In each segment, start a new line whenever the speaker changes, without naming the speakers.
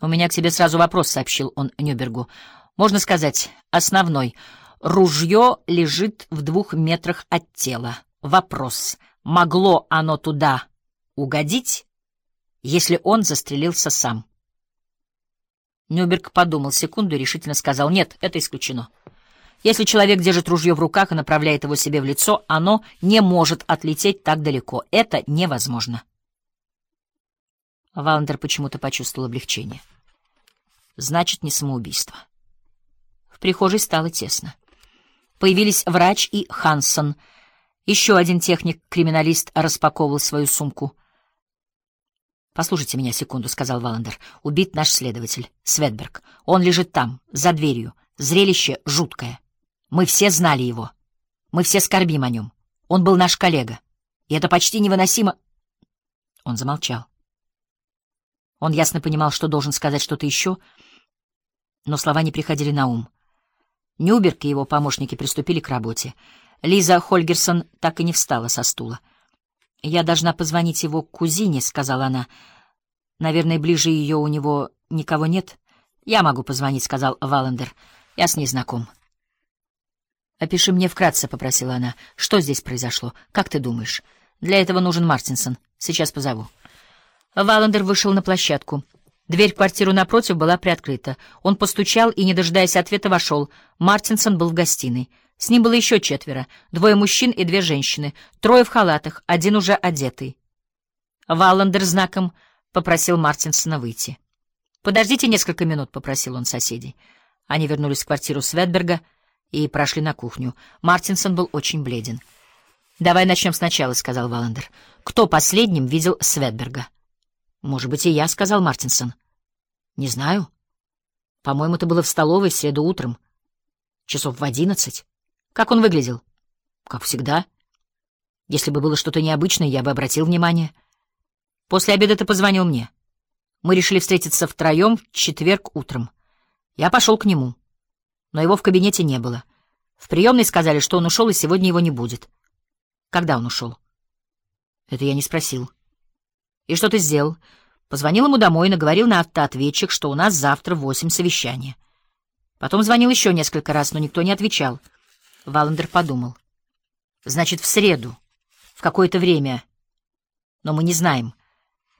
«У меня к тебе сразу вопрос», — сообщил он Нюбергу. «Можно сказать, основной. Ружье лежит в двух метрах от тела. Вопрос, могло оно туда угодить, если он застрелился сам?» Нюберг подумал секунду и решительно сказал, «Нет, это исключено». Если человек держит ружье в руках и направляет его себе в лицо, оно не может отлететь так далеко. Это невозможно. Валандер почему-то почувствовал облегчение. Значит, не самоубийство. В прихожей стало тесно. Появились врач и Хансон. Еще один техник-криминалист распаковывал свою сумку. «Послушайте меня секунду», — сказал Валандер. «Убит наш следователь, Светберг. Он лежит там, за дверью. Зрелище жуткое. Мы все знали его. Мы все скорбим о нем. Он был наш коллега. И это почти невыносимо...» Он замолчал. Он ясно понимал, что должен сказать что-то еще, но слова не приходили на ум. Нюберг и его помощники приступили к работе. Лиза Хольгерсон так и не встала со стула. «Я должна позвонить его кузине», — сказала она. «Наверное, ближе ее у него никого нет». «Я могу позвонить», — сказал Валендер. «Я с ней знаком». «Опиши мне вкратце», — попросила она. «Что здесь произошло? Как ты думаешь? Для этого нужен Мартинсон. Сейчас позову». Валандер вышел на площадку. Дверь в квартиру напротив была приоткрыта. Он постучал и, не дожидаясь ответа, вошел. Мартинсон был в гостиной. С ним было еще четверо. Двое мужчин и две женщины. Трое в халатах, один уже одетый. Валандер знаком попросил Мартинсона выйти. «Подождите несколько минут», — попросил он соседей. Они вернулись в квартиру Светберга и прошли на кухню. Мартинсон был очень бледен. «Давай начнем сначала», — сказал Валандер. «Кто последним видел Светберга?» «Может быть, и я», — сказал Мартинсон. «Не знаю. По-моему, это было в столовой в среду утром. Часов в одиннадцать. Как он выглядел?» «Как всегда. Если бы было что-то необычное, я бы обратил внимание. После обеда ты позвонил мне. Мы решили встретиться втроем в четверг утром. Я пошел к нему. Но его в кабинете не было. В приемной сказали, что он ушел, и сегодня его не будет. Когда он ушел?» «Это я не спросил». И что ты сделал? Позвонил ему домой и наговорил на автоответчик, что у нас завтра восемь совещания. Потом звонил еще несколько раз, но никто не отвечал. Валандер подумал. Значит, в среду, в какое-то время. Но мы не знаем.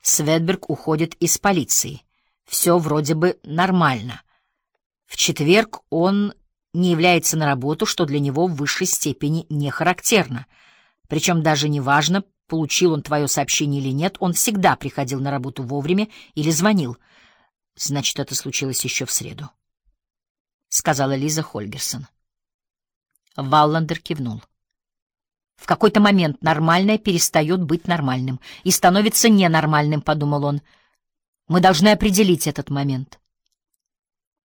Светберг уходит из полиции. Все вроде бы нормально. В четверг он не является на работу, что для него в высшей степени не характерно. Причем даже не важно, Получил он твое сообщение или нет, он всегда приходил на работу вовремя или звонил. Значит, это случилось еще в среду, — сказала Лиза Хольгерсон. Валландер кивнул. В какой-то момент нормальное перестает быть нормальным и становится ненормальным, — подумал он. Мы должны определить этот момент.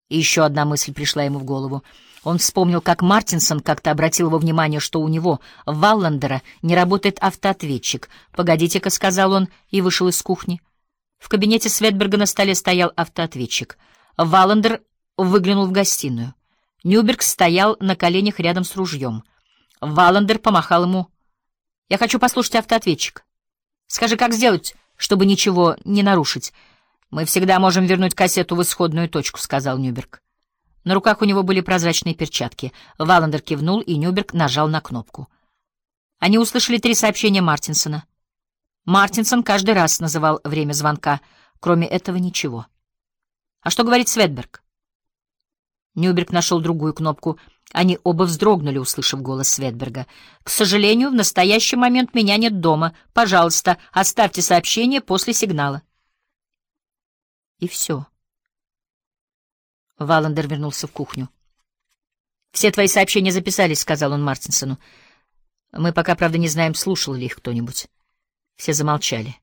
И еще одна мысль пришла ему в голову — он вспомнил, как Мартинсон как-то обратил его внимание, что у него, Валландера, не работает автоответчик. «Погодите-ка», — сказал он, и вышел из кухни. В кабинете Светберга на столе стоял автоответчик. Валландер выглянул в гостиную. Нюберг стоял на коленях рядом с ружьем. Валландер помахал ему. «Я хочу послушать автоответчик. Скажи, как сделать, чтобы ничего не нарушить?» «Мы всегда можем вернуть кассету в исходную точку», — сказал Нюберг. На руках у него были прозрачные перчатки. Валандер кивнул, и Нюберг нажал на кнопку. Они услышали три сообщения Мартинсона. Мартинсон каждый раз называл время звонка. Кроме этого ничего. А что говорит Светберг? Нюберг нашел другую кнопку. Они оба вздрогнули, услышав голос Светберга. «К сожалению, в настоящий момент меня нет дома. Пожалуйста, оставьте сообщение после сигнала». И все. Валандер вернулся в кухню. «Все твои сообщения записались», — сказал он Мартинсону. «Мы пока, правда, не знаем, слушал ли их кто-нибудь». Все замолчали,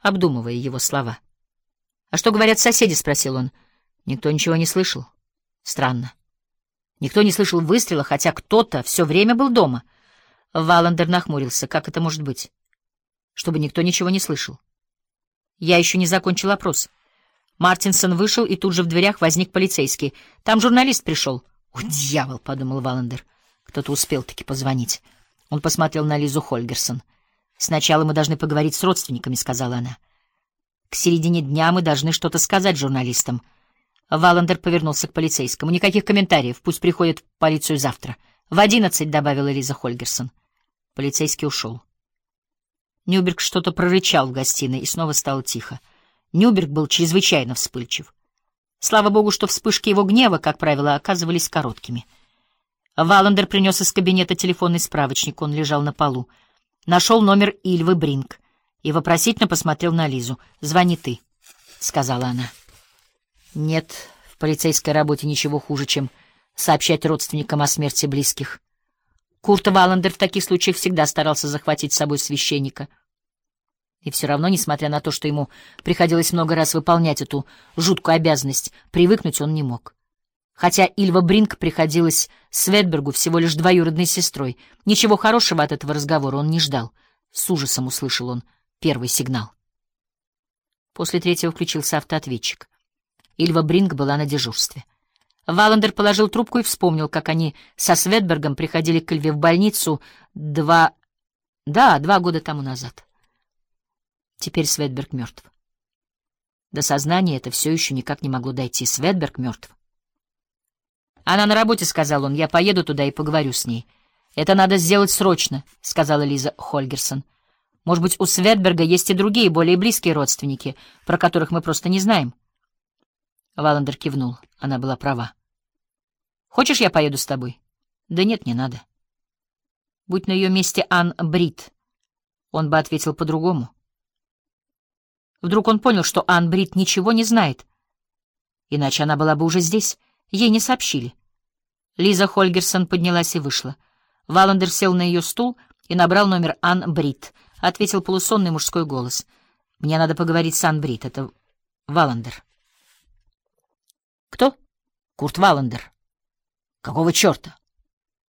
обдумывая его слова. «А что говорят соседи?» — спросил он. «Никто ничего не слышал». «Странно. Никто не слышал выстрела, хотя кто-то все время был дома». Валандер нахмурился. «Как это может быть? Чтобы никто ничего не слышал». «Я еще не закончил опрос». Мартинсон вышел, и тут же в дверях возник полицейский. «Там журналист пришел». «О, дьявол!» — подумал Валандер. Кто-то успел таки позвонить. Он посмотрел на Лизу Хольгерсон. «Сначала мы должны поговорить с родственниками», — сказала она. К середине дня мы должны что-то сказать журналистам. Валандер повернулся к полицейскому. Никаких комментариев. Пусть приходят в полицию завтра. В одиннадцать, — добавила Лиза Хольгерсон. Полицейский ушел. Нюберг что-то прорычал в гостиной, и снова стало тихо. Нюберг был чрезвычайно вспыльчив. Слава богу, что вспышки его гнева, как правило, оказывались короткими. Валандер принес из кабинета телефонный справочник, он лежал на полу. Нашел номер Ильвы Бринг и вопросительно посмотрел на Лизу. «Звони ты», — сказала она. «Нет, в полицейской работе ничего хуже, чем сообщать родственникам о смерти близких». Курт Валандер в таких случаях всегда старался захватить с собой священника. И все равно, несмотря на то, что ему приходилось много раз выполнять эту жуткую обязанность, привыкнуть он не мог. Хотя Ильва Бринк приходилась Светбергу всего лишь двоюродной сестрой, ничего хорошего от этого разговора он не ждал. С ужасом услышал он первый сигнал. После третьего включился автоответчик. Ильва Бринк была на дежурстве. Валандер положил трубку и вспомнил, как они со Светбергом приходили к Ильве в больницу два... Да, два года тому назад. Теперь Светберг мертв. До сознания это все еще никак не могло дойти. Светберг мертв. «Она на работе», — сказал он. «Я поеду туда и поговорю с ней». «Это надо сделать срочно», — сказала Лиза Хольгерсон. «Может быть, у Светберга есть и другие, более близкие родственники, про которых мы просто не знаем». Валандер кивнул. Она была права. «Хочешь, я поеду с тобой?» «Да нет, не надо». Будь на ее месте Ан Брит, он бы ответил по-другому. Вдруг он понял, что Ан Брит ничего не знает. Иначе она была бы уже здесь. Ей не сообщили. Лиза Хольгерсон поднялась и вышла. Валандер сел на ее стул и набрал номер Ан Брит. Ответил полусонный мужской голос. «Мне надо поговорить с Ан Брит. Это Валандер». Кто? Курт Валандер. Какого черта?